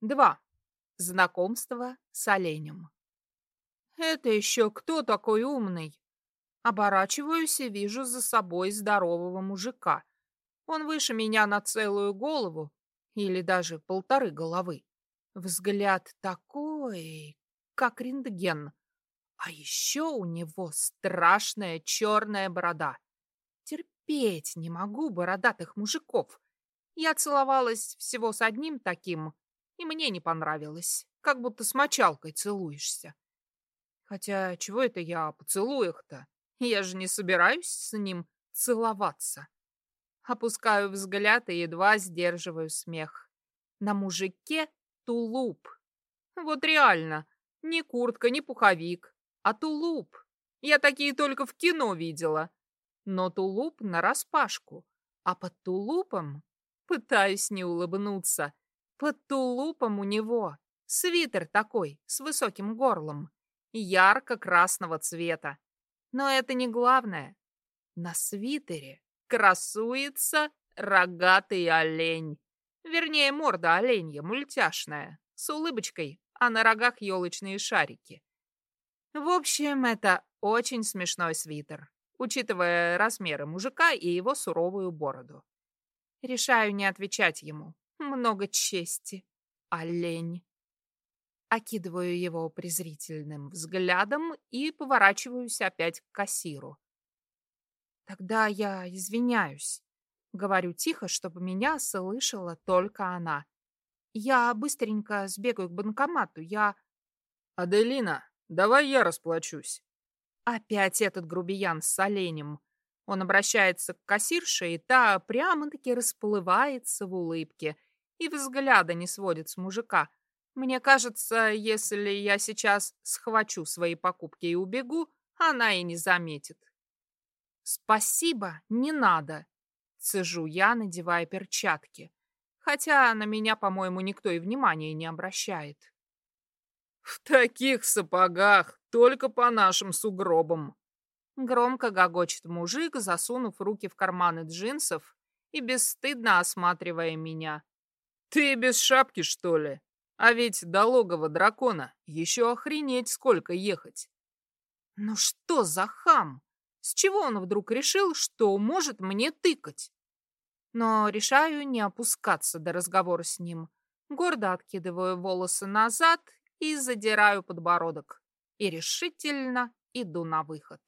2. Знакомство с оленем. Это еще кто такой умный? Оборачиваюсь и вижу за собой здорового мужика. Он выше меня на целую голову или даже полторы головы. Взгляд такой, как рентген. А еще у него страшная черная борода. Терпеть не могу бородатых мужиков. Я целовалась всего с одним таким, и мне не понравилось. Как будто с мочалкой целуешься. Хотя чего это я о поцелуях-то? Я же не собираюсь с ним целоваться. Опускаю взгляд и едва сдерживаю смех. На мужике тулуп. Вот реально, ни куртка, ни пуховик, а тулуп. Я такие только в кино видела. Но тулуп нараспашку, а под тулупом пытаюсь не улыбнуться. Под тулупом у него свитер такой, с высоким горлом, ярко-красного цвета. Но это не главное. На свитере красуется рогатый олень. Вернее, морда оленья, мультяшная, с улыбочкой, а на рогах елочные шарики. В общем, это очень смешной свитер, учитывая размеры мужика и его суровую бороду. Решаю не отвечать ему. Много чести. Олень. Окидываю его презрительным взглядом и поворачиваюсь опять к кассиру. Тогда я извиняюсь. Говорю тихо, чтобы меня слышала только она. Я быстренько сбегаю к банкомату. Я... Аделина, давай я расплачусь. Опять этот грубиян с оленем. Он обращается к кассирше, и та прямо-таки расплывается в улыбке — и взгляда не сводит с мужика. Мне кажется, если я сейчас схвачу свои покупки и убегу, она и не заметит. «Спасибо, не надо», — цежу я, надевая перчатки. Хотя на меня, по-моему, никто и внимания не обращает. «В таких сапогах только по нашим сугробам!» Громко гогочет мужик, засунув руки в карманы джинсов и бесстыдно осматривая меня. Ты без шапки, что ли? А ведь до логова дракона еще охренеть сколько ехать. Ну что за хам? С чего он вдруг решил, что может мне тыкать? Но решаю не опускаться до разговора с ним. Гордо откидываю волосы назад и задираю подбородок. И решительно иду на выход.